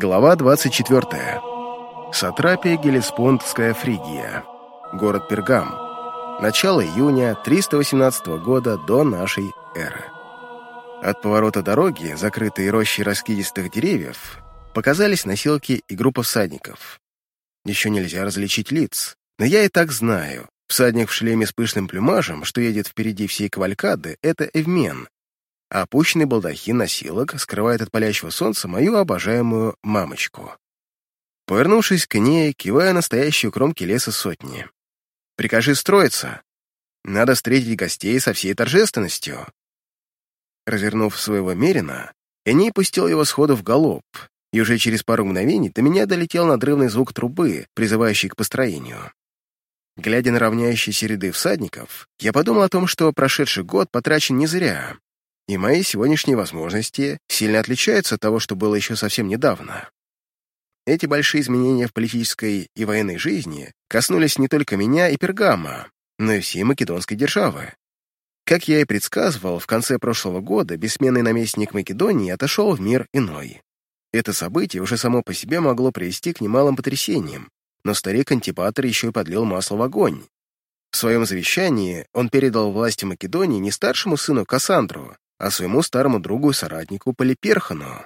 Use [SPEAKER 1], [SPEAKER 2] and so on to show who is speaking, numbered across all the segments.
[SPEAKER 1] Глава 24. Сатрапия Гелеспондская Фригия. Город Пергам. Начало июня 318 года до нашей эры. От поворота дороги, закрытой рощей раскидистых деревьев, показались носилки и группа всадников. Еще нельзя различить лиц, но я и так знаю. Всадник в шлеме с пышным плюмажем, что едет впереди всей кавалькады, это Эвмен, а опущенный балдахин носилок скрывает от палящего солнца мою обожаемую мамочку. Повернувшись к ней, кивая настоящую кромки леса сотни. «Прикажи строиться. Надо встретить гостей со всей торжественностью». Развернув своего Мерина, Эней пустил его сходу в галоп, и уже через пару мгновений до меня долетел надрывный звук трубы, призывающий к построению. Глядя на равняющиеся ряды всадников, я подумал о том, что прошедший год потрачен не зря, и мои сегодняшние возможности сильно отличаются от того, что было еще совсем недавно. Эти большие изменения в политической и военной жизни коснулись не только меня и Пергама, но и всей македонской державы. Как я и предсказывал, в конце прошлого года бессменный наместник Македонии отошел в мир иной. Это событие уже само по себе могло привести к немалым потрясениям, но старик Антипатр еще и подлил масло в огонь. В своем завещании он передал власти Македонии не старшему сыну Кассандру, а своему старому другу и соратнику Полиперхану.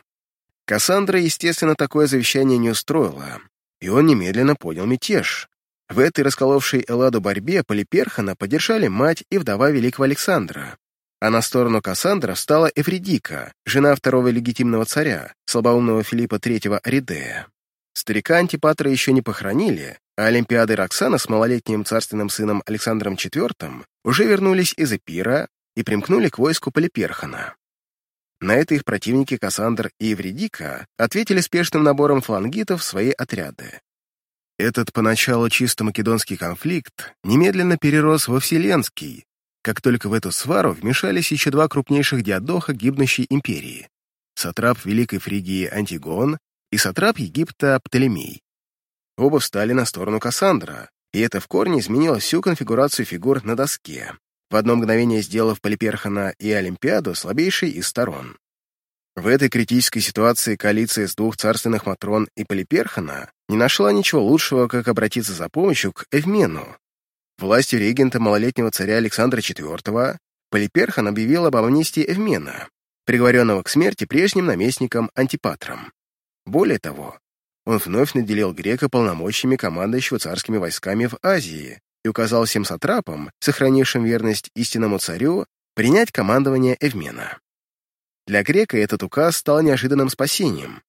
[SPEAKER 1] Кассандра, естественно, такое завещание не устроила, и он немедленно поднял мятеж. В этой расколовшей Элладу борьбе Полиперхана поддержали мать и вдова великого Александра, а на сторону Кассандра встала Эвредика, жена второго легитимного царя, слабоумного Филиппа III Аридея. Старика Антипатра еще не похоронили, а Олимпиады Роксана с малолетним царственным сыном Александром IV уже вернулись из Эпира и примкнули к войску Полиперхана. На это их противники Кассандр и Евредика ответили спешным набором флангитов в свои отряды. Этот поначалу чисто македонский конфликт немедленно перерос во вселенский, как только в эту свару вмешались еще два крупнейших диадоха гибнущей империи — сатрап Великой Фригии Антигон и сатрап Египта Птолемей. Оба встали на сторону Кассандра, и это в корне изменило всю конфигурацию фигур на доске, в одно мгновение сделав Полиперхана и Олимпиаду слабейшей из сторон. В этой критической ситуации коалиция из двух царственных Матрон и Полиперхана не нашла ничего лучшего, как обратиться за помощью к Эвмену. Властью регента малолетнего царя Александра IV Полиперхан объявил об амнистии Эвмена, приговоренного к смерти прежним наместником Антипатром. Более того, он вновь наделил грека полномочиями командующего царскими войсками в Азии, и указал всем сатрапам, сохранившим верность истинному царю, принять командование Эвмена. Для грека этот указ стал неожиданным спасением.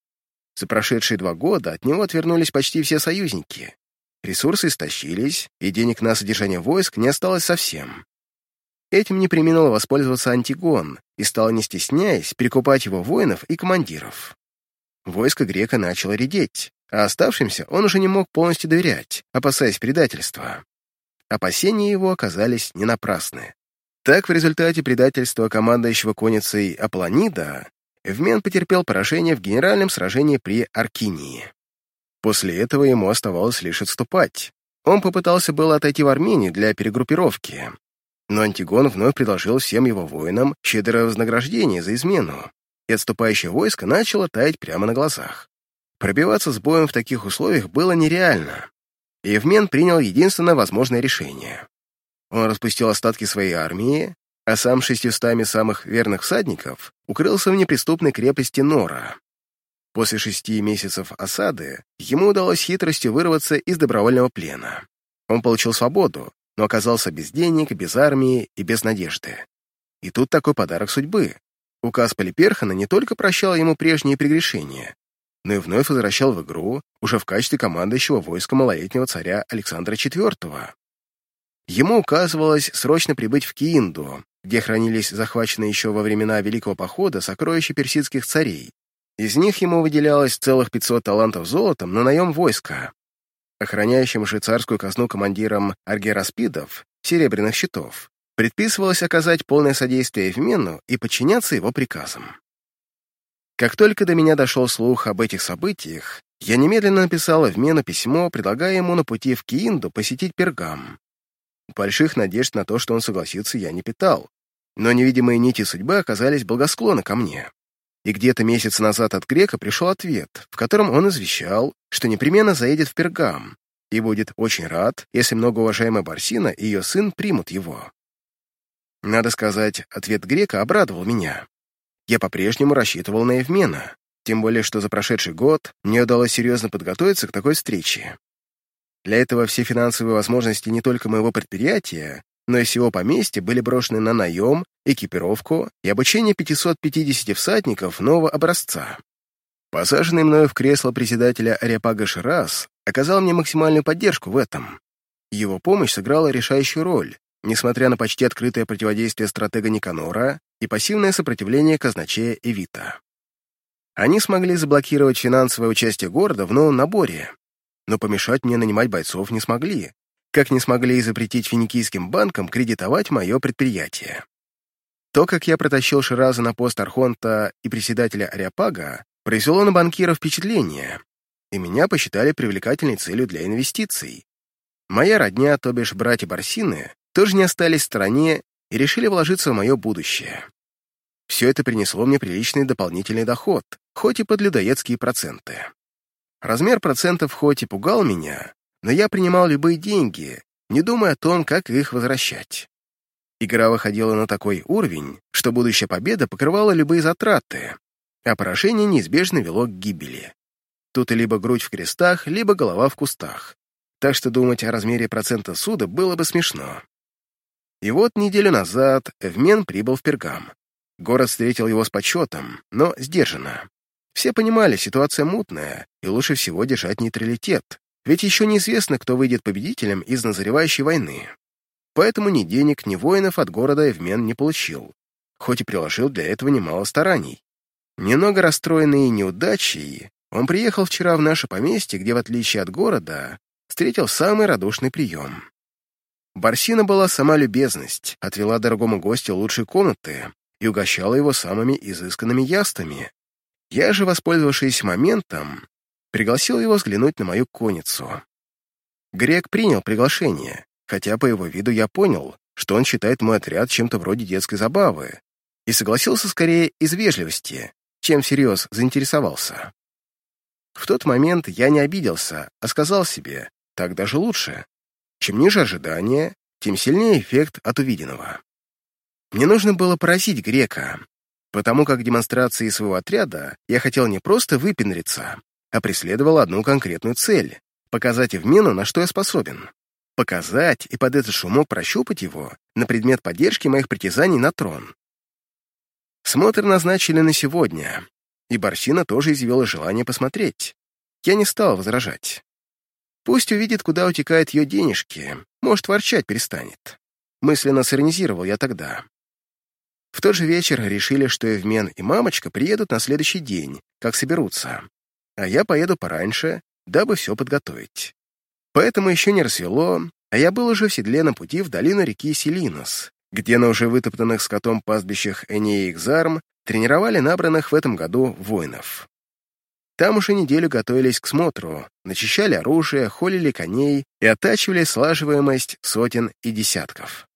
[SPEAKER 1] За прошедшие два года от него отвернулись почти все союзники. Ресурсы истощились, и денег на содержание войск не осталось совсем. Этим не применил воспользоваться Антигон и стал, не стесняясь, перекупать его воинов и командиров. Войско грека начало редеть, а оставшимся он уже не мог полностью доверять, опасаясь предательства. Опасения его оказались не напрасны. Так, в результате предательства командующего конницей Аполлонида, Эвмен потерпел поражение в генеральном сражении при Аркинии. После этого ему оставалось лишь отступать. Он попытался было отойти в Армению для перегруппировки, но Антигон вновь предложил всем его воинам щедрое вознаграждение за измену, и отступающее войско начало таять прямо на глазах. Пробиваться с боем в таких условиях было нереально, Евмен принял единственное возможное решение. Он распустил остатки своей армии, а сам шестьюстами самых верных всадников укрылся в неприступной крепости Нора. После шести месяцев осады ему удалось хитростью вырваться из добровольного плена. Он получил свободу, но оказался без денег, без армии и без надежды. И тут такой подарок судьбы. Указ Полиперхана не только прощал ему прежние прегрешения, но и вновь возвращал в игру уже в качестве командующего войска малолетнего царя Александра IV. Ему указывалось срочно прибыть в Киинду, где хранились захваченные еще во времена Великого Похода сокровища персидских царей. Из них ему выделялось целых 500 талантов золотом на наем войска. Охраняющим швейцарскую казну командирам аргераспидов, серебряных щитов, предписывалось оказать полное содействие Евмену и подчиняться его приказам. Как только до меня дошел слух об этих событиях, я немедленно написал Эвмену письмо, предлагая ему на пути в Киинду посетить Пергам. Больших надежд на то, что он согласится, я не питал, но невидимые нити судьбы оказались благосклонны ко мне. и где-то месяц назад от грека пришел ответ, в котором он извещал, что непременно заедет в Пергам и будет очень рад, если многоуважаемая Барсина и ее сын примут его. Надо сказать, ответ грека обрадовал меня. Я по-прежнему рассчитывал на Евмена, тем более что за прошедший год мне удалось серьезно подготовиться к такой встрече. Для этого все финансовые возможности не только моего предприятия, но и всего поместья были брошены на наем, экипировку и обучение 550 всадников нового образца. Посаженный мною в кресло председателя Ариапага Ширас оказал мне максимальную поддержку в этом. Его помощь сыграла решающую роль, несмотря на почти открытое противодействие стратега Никанора и пассивное сопротивление казначея Эвита. Они смогли заблокировать финансовое участие города в новом наборе, но помешать мне нанимать бойцов не смогли, как не смогли и запретить финикийским банкам кредитовать мое предприятие. То, как я протащил Шираза на пост Архонта и председателя Ариапага, произвело на банкира впечатление, и меня посчитали привлекательной целью для инвестиций. Моя родня, то бишь братья Барсины, тоже не остались в стороне и решили вложиться в мое будущее. Все это принесло мне приличный дополнительный доход, хоть и под людоедские проценты. Размер процентов хоть и пугал меня, но я принимал любые деньги, не думая о том, как их возвращать. Игра выходила на такой уровень, что будущая победа покрывала любые затраты, а поражение неизбежно вело к гибели. Тут либо грудь в крестах, либо голова в кустах. Так что думать о размере процента суда было бы смешно. И вот неделю назад Эвмен прибыл в Пергам. Город встретил его с почетом, но сдержанно. Все понимали, ситуация мутная, и лучше всего держать нейтралитет, ведь еще неизвестно, кто выйдет победителем из назревающей войны. Поэтому ни денег, ни воинов от города Эвмен не получил, хоть и приложил для этого немало стараний. Немного расстроенный неудачей, он приехал вчера в наше поместье, где, в отличие от города, встретил самый радушный прием. Барсина была сама любезность, отвела дорогому гостю лучшие комнаты и угощала его самыми изысканными яствами. Я же, воспользовавшись моментом, пригласил его взглянуть на мою конницу. Грек принял приглашение, хотя по его виду я понял, что он считает мой отряд чем-то вроде детской забавы, и согласился скорее из вежливости, чем всерьез заинтересовался. В тот момент я не обиделся, а сказал себе, так даже лучше. Чем ниже ожидания, тем сильнее эффект от увиденного. Мне нужно было поразить грека, потому как демонстрации своего отряда я хотел не просто выпендриться, а преследовал одну конкретную цель — показать Евмену, на что я способен. Показать и под этот шумок прощупать его на предмет поддержки моих притязаний на трон. Смотр назначили на сегодня, и Барсина тоже изъявила желание посмотреть. Я не стал возражать. Пусть увидит, куда утекают ее денежки, может, ворчать перестанет. Мысленно сиронизировал я тогда. В тот же вечер решили, что Евмен и мамочка приедут на следующий день, как соберутся, а я поеду пораньше, дабы все подготовить. Поэтому еще не рассвело, а я был уже в седле на пути в долину реки Селинос, где на уже вытоптанных скотом пастбищах Энея и Экзарм тренировали набранных в этом году воинов. Там уже неделю готовились к смотру, начищали оружие, холили коней и оттачивали слаживаемость сотен и десятков.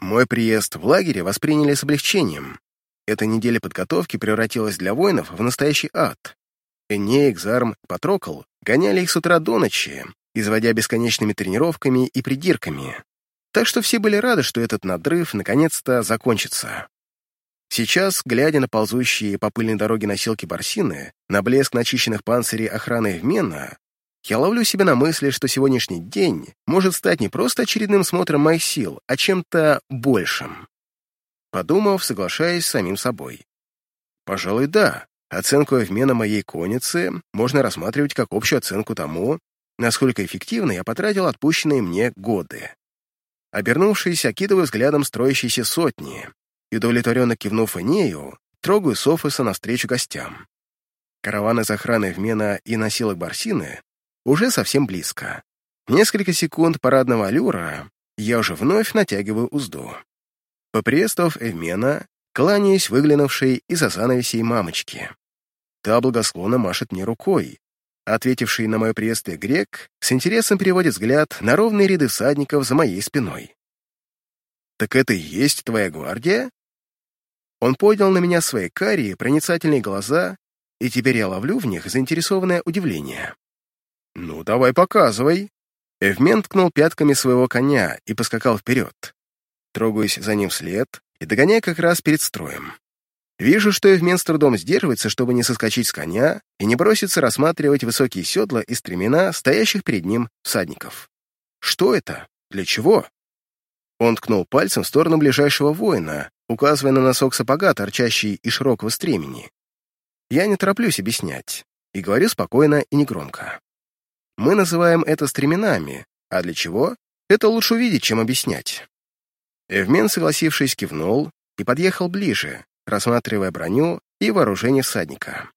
[SPEAKER 1] Мой приезд в лагере восприняли с облегчением. Эта неделя подготовки превратилась для воинов в настоящий ад. Эней, Экзарм, Патрокл гоняли их с утра до ночи, изводя бесконечными тренировками и придирками, так что все были рады, что этот надрыв наконец-то закончится. Сейчас, глядя на ползущие по пыльной дороге носилки Барсины, на блеск начищенных панцирей охраны Вмена, я ловлю себя на мысли, что сегодняшний день может стать не просто очередным смотром моих сил, а чем-то большим. Подумав, соглашаясь с самим собой. Пожалуй, да. Оценку Эвмена моей конницы можно рассматривать как общую оценку тому, насколько эффективно я потратил отпущенные мне годы. Обернувшись, окидываю взглядом строящиеся сотни и, удовлетворенно кивнув Энею, трогаю Софоса навстречу гостям. Караван из охраны Вмена и носилок Барсины уже совсем близко. Несколько секунд парадного аллюра, я уже вновь натягиваю узду. Поприветствовав Эвмена, кланяюсь выглянувшей из-за занавесей мамочки. Та благословно машет мне рукой, Ответивший на мое приветствие грек с интересом переводит взгляд на ровные ряды всадников за моей спиной. «Так это и есть твоя гвардия?» Он поднял на меня свои карие, проницательные глаза, и теперь я ловлю в них заинтересованное удивление. «Ну, давай показывай». Эвмен ткнул пятками своего коня и поскакал вперед. Трогаюсь за ним вслед и догоняю как раз перед строем. Вижу, что Эвмен с трудом сдерживается, чтобы не соскочить с коня и не броситься рассматривать высокие седла и стремена, стоящих перед ним всадников. Что это? Для чего? Он ткнул пальцем в сторону ближайшего воина, указывая на носок сапога, торчащий из широкого стремени. Я не тороплюсь объяснять и говорю спокойно и негромко. Мы называем это стременами, а для чего? Это лучше увидеть, чем объяснять. Эвмен, согласившись, кивнул и подъехал ближе, рассматривая броню и вооружение всадника.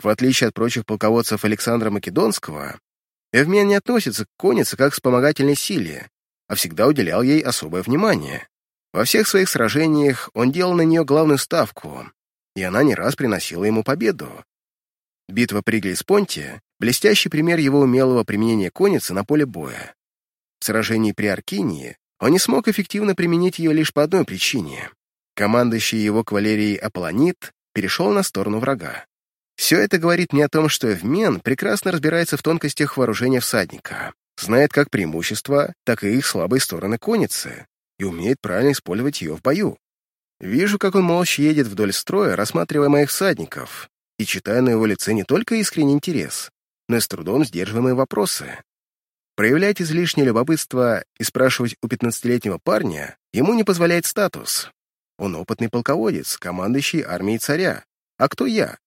[SPEAKER 1] В отличие от прочих полководцев Александра Македонского, Эвмен не относится к коннице как к вспомогательной силе, а всегда уделял ей особое внимание. Во всех своих сражениях он делал на нее главную ставку, и она не раз приносила ему победу. Битва при Глиспонте — блестящий пример его умелого применения конницы на поле боя. В сражении при Аркинии он не смог эффективно применить ее лишь по одной причине. Командующий его кавалерией Аполлонит перешел на сторону врага. Все это говорит мне о том, что Эвмен прекрасно разбирается в тонкостях вооружения всадника, знает как преимущества, так и их слабые стороны конницы и умеет правильно использовать ее в бою. Вижу, как он молча едет вдоль строя, рассматривая моих всадников, и читаю на его лице не только искренний интерес, но и с трудом сдерживаемые вопросы. Проявлять излишнее любопытство и спрашивать у 15-летнего парня ему не позволяет статус. Он опытный полководец, командующий армией царя. А кто я?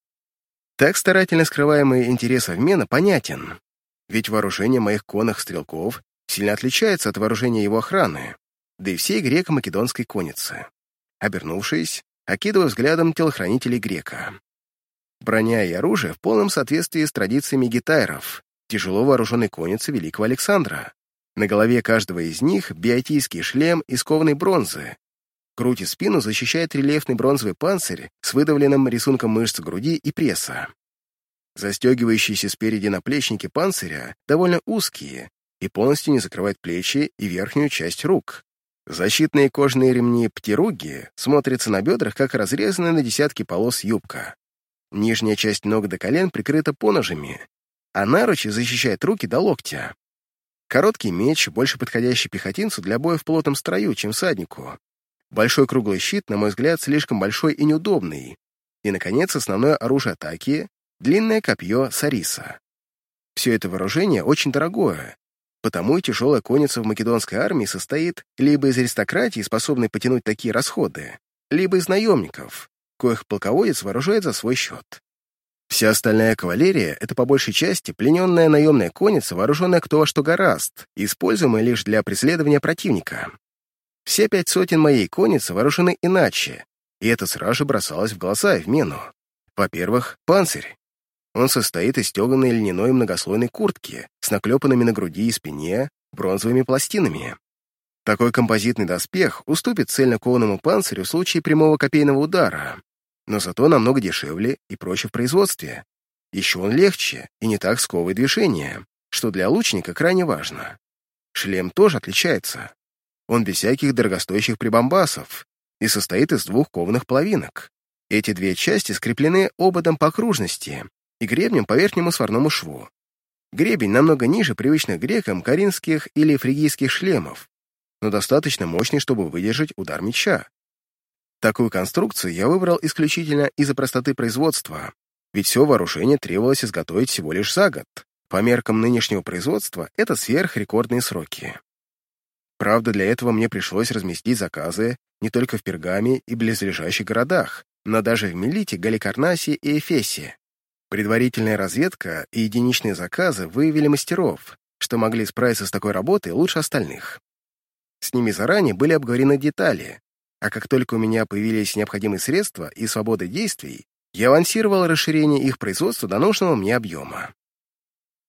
[SPEAKER 1] Так старательно скрываемый интерес обмена понятен, ведь вооружение моих конных стрелков сильно отличается от вооружения его охраны, да и всей греко-македонской конницы. Обернувшись, окидываю взглядом телохранителей грека. Броня и оружие в полном соответствии с традициями гитайров, тяжело вооруженной конницы Великого Александра. На голове каждого из них биотийский шлем из кованой бронзы. Грудь и спину защищает рельефный бронзовый панцирь с выдавленным рисунком мышц груди и пресса. Застегивающиеся спереди наплечники панциря довольно узкие и полностью не закрывают плечи и верхнюю часть рук. Защитные кожаные ремни птируги смотрятся на бедрах, как разрезанная на десятки полос юбка. Нижняя часть ног до колен прикрыта поножами, а наручи защищает руки до локтя. Короткий меч, больше подходящий пехотинцу для боя в плотном строю, чем всаднику. Большой круглый щит, на мой взгляд, слишком большой и неудобный. И, наконец, основное оружие атаки — длинное копье Сариса. Все это вооружение очень дорогое, Потому и тяжелая конница в македонской армии состоит либо из аристократии, способной потянуть такие расходы, либо из наемников, коих полководец вооружает за свой счет. Вся остальная кавалерия — это по большей части плененная наемная конница, вооруженная кто во что гораст, используемая лишь для преследования противника. Все пять сотен моей конницы вооружены иначе, и это сразу же бросалось в глаза и в мену. Во-первых, панцирь. Он состоит из стеганой льняной многослойной куртки с наклепанными на груди и спине бронзовыми пластинами. Такой композитный доспех уступит цельнокованному панцирю в случае прямого копейного удара, но зато намного дешевле и проще в производстве. Еще он легче и не так сковывает движение, что для лучника крайне важно. Шлем тоже отличается. Он без всяких дорогостоящих прибамбасов и состоит из двух кованых половинок. Эти две части скреплены ободом по окружности и гребнем по верхнему сварному шву. Гребень намного ниже привычных грекам каринских или фригийских шлемов, но достаточно мощный, чтобы выдержать удар меча. Такую конструкцию я выбрал исключительно из-за простоты производства, ведь все вооружение требовалось изготовить всего лишь за год. По меркам нынешнего производства это сверхрекордные сроки. Правда, для этого мне пришлось разместить заказы не только в Пергаме и близлежащих городах, но даже в Мелите, Галикарнасе и Эфесе. Предварительная разведка и единичные заказы выявили мастеров, что могли справиться с такой работой лучше остальных. С ними заранее были обговорены детали, а как только у меня появились необходимые средства и свобода действий, я авансировал расширение их производства до нужного мне объема.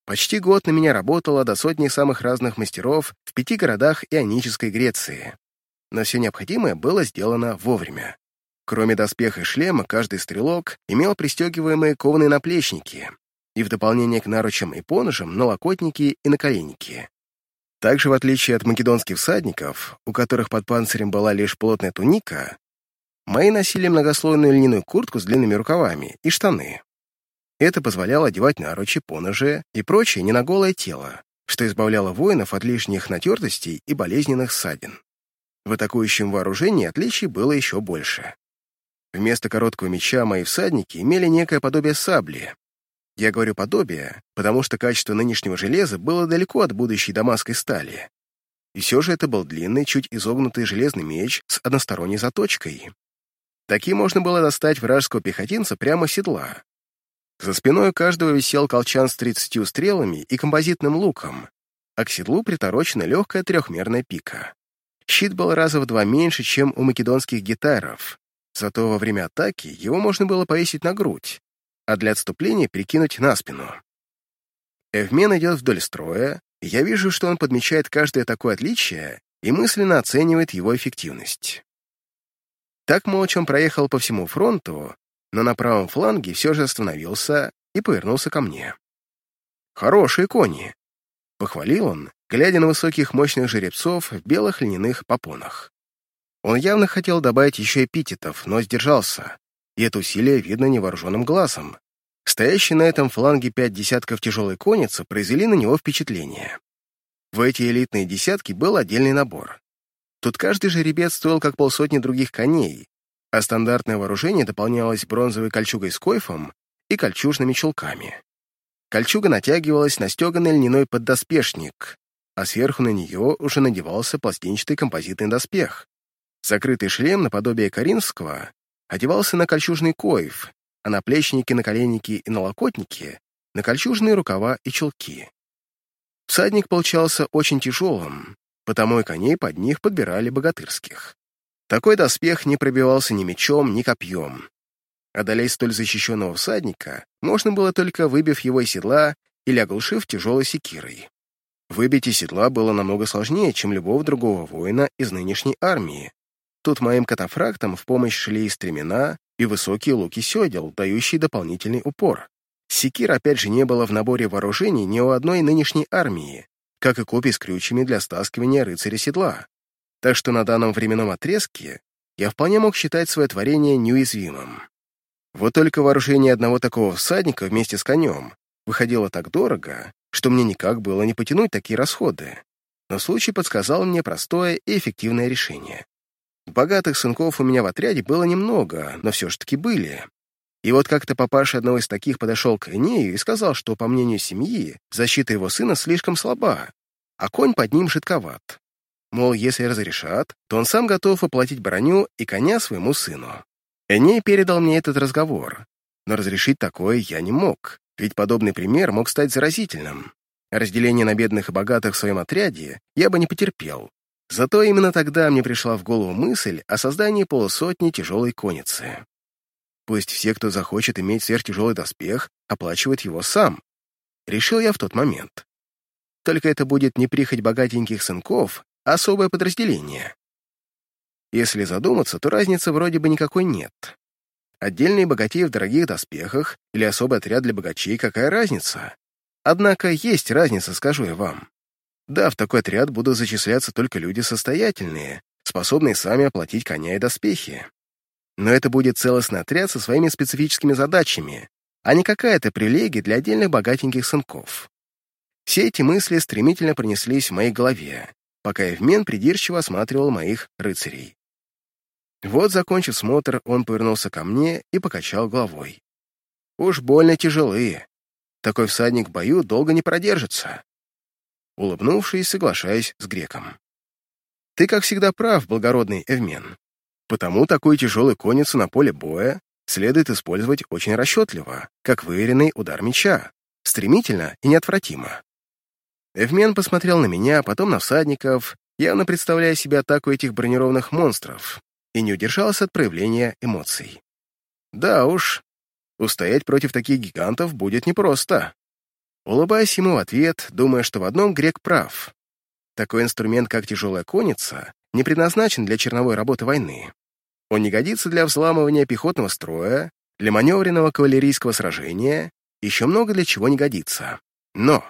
[SPEAKER 1] Почти год на меня работало до сотни самых разных мастеров в пяти городах ионической Греции. Но все необходимое было сделано вовремя. Кроме доспеха и шлема, каждый стрелок имел пристегиваемые кованые наплечники и в дополнение к наручам и поножам налокотники и наколенники. Также, в отличие от македонских всадников, у которых под панцирем была лишь плотная туника, Мои носили многослойную льняную куртку с длинными рукавами и штаны. Это позволяло одевать наручи, поножи и прочее не на голое тело, что избавляло воинов от лишних натертостей и болезненных ссадин. В атакующем вооружении отличий было еще больше. Вместо короткого меча мои всадники имели некое подобие сабли. Я говорю «подобие», потому что качество нынешнего железа было далеко от будущей дамасской стали. И все же это был длинный, чуть изогнутый железный меч с односторонней заточкой. Таким можно было достать вражеского пехотинца прямо с седла. За спиной у каждого висел колчан с тридцатью стрелами и композитным луком, а к седлу приторочена легкая трехмерная пика. Щит был раза в два меньше, чем у македонских гитаров, зато во время атаки его можно было повесить на грудь, а для отступления перекинуть на спину. Эвмен идет вдоль строя, и я вижу, что он подмечает каждое такое отличие и мысленно оценивает его эффективность. Так молча он проехал по всему фронту, но на правом фланге все же остановился и повернулся ко мне. «Хорошие кони!» — похвалил он, глядя на высоких мощных жеребцов в белых льняных попонах. Он явно хотел добавить еще эпитетов, но сдержался, и это усилие видно невооруженным глазом. Стоящие на этом фланге пять десятков тяжелой конницы произвели на него впечатление. В эти элитные десятки был отдельный набор. Тут каждый жеребец стоил как полсотни других коней, а стандартное вооружение дополнялось бронзовой кольчугой с койфом и кольчужными чулками. Кольчуга натягивалась на стеганый льняной поддоспешник, а сверху на нее уже надевался пластинчатый композитный доспех. Закрытый шлем, наподобие коринфского, одевался на кольчужный коев, а на плечники, наколенники и налокотники — на кольчужные рукава и чулки. Всадник получался очень тяжелым, потому и коней под них подбирали богатырских. Такой доспех не пробивался ни мечом, ни копьем. Одолеть столь защищенного всадника можно было только выбив его из седла или оглушив тяжелой секирой. Выбить из седла было намного сложнее, чем любого другого воина из нынешней армии. Тут моим катафрактам в помощь шли и стремена, и высокие луки седел, дающие дополнительный упор. Секир опять же не было в наборе вооружений ни у одной нынешней армии, как и копий с крючьями для стаскивания рыцаря седла. Так что на данном временном отрезке я вполне мог считать свое творение неуязвимым. Вот только вооружение одного такого всадника вместе с конем выходило так дорого, что мне никак было не потянуть такие расходы. Но случай подсказал мне простое и эффективное решение. Богатых сынков у меня в отряде было немного, но все ж таки были, и вот как-то папаша одного из таких подошел к Энею и сказал, что, по мнению семьи, защита его сына слишком слаба, а конь под ним жидковат. Мол, если разрешат, то он сам готов оплатить броню и коня своему сыну. Эней передал мне этот разговор, но разрешить такое я не мог, ведь подобный пример мог стать заразительным. Разделение на бедных и богатых в своем отряде я бы не потерпел. Зато именно тогда мне пришла в голову мысль о создании полусотни тяжелой конницы. Пусть все, кто захочет иметь сверхтяжелый доспех, оплачивают его сам. Решил я в тот момент. Только это будет не прихоть богатеньких сынков, а особое подразделение. Если задуматься, то разницы вроде бы никакой нет. Отдельные богатеи в дорогих доспехах или особый отряд для богачей — какая разница? Однако есть разница, скажу я вам. Да, в такой отряд будут зачисляться только люди состоятельные, способные сами оплатить коня и доспехи. Но это будет целостный отряд со своими специфическими задачами, а не какая-то привилегия для отдельных богатеньких сынков. Все эти мысли стремительно пронеслись в моей голове, пока Евмен придирчиво осматривал моих рыцарей. Вот, закончив смотр, он повернулся ко мне и покачал головой. «Уж больно тяжелые. Такой всадник в бою долго не продержится». Улыбнувшись, соглашаясь с греком. «Ты, как всегда, прав, благородный Эвмен. Потому такую тяжелую конницу на поле боя следует использовать очень расчетливо, как выверенный удар меча, стремительно и неотвратимо. Эвмен посмотрел на меня, потом на всадников, явно представляя себе атаку этих бронированных монстров, и не удержался от проявления эмоций. Да уж, устоять против таких гигантов будет непросто. Улыбаясь ему в ответ, думая, что в одном грек прав. Такой инструмент, как тяжелая конница, не предназначен для черновой работы войны. Он не годится для взламывания пехотного строя, для маневренного кавалерийского сражения, еще много для чего не годится. Но,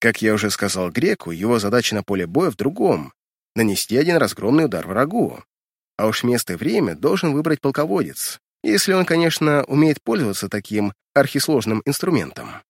[SPEAKER 1] как я уже сказал Греку, его задача на поле боя в другом — нанести один разгромный удар врагу. А уж место и время должен выбрать полководец, если он, конечно, умеет пользоваться таким архисложным инструментом.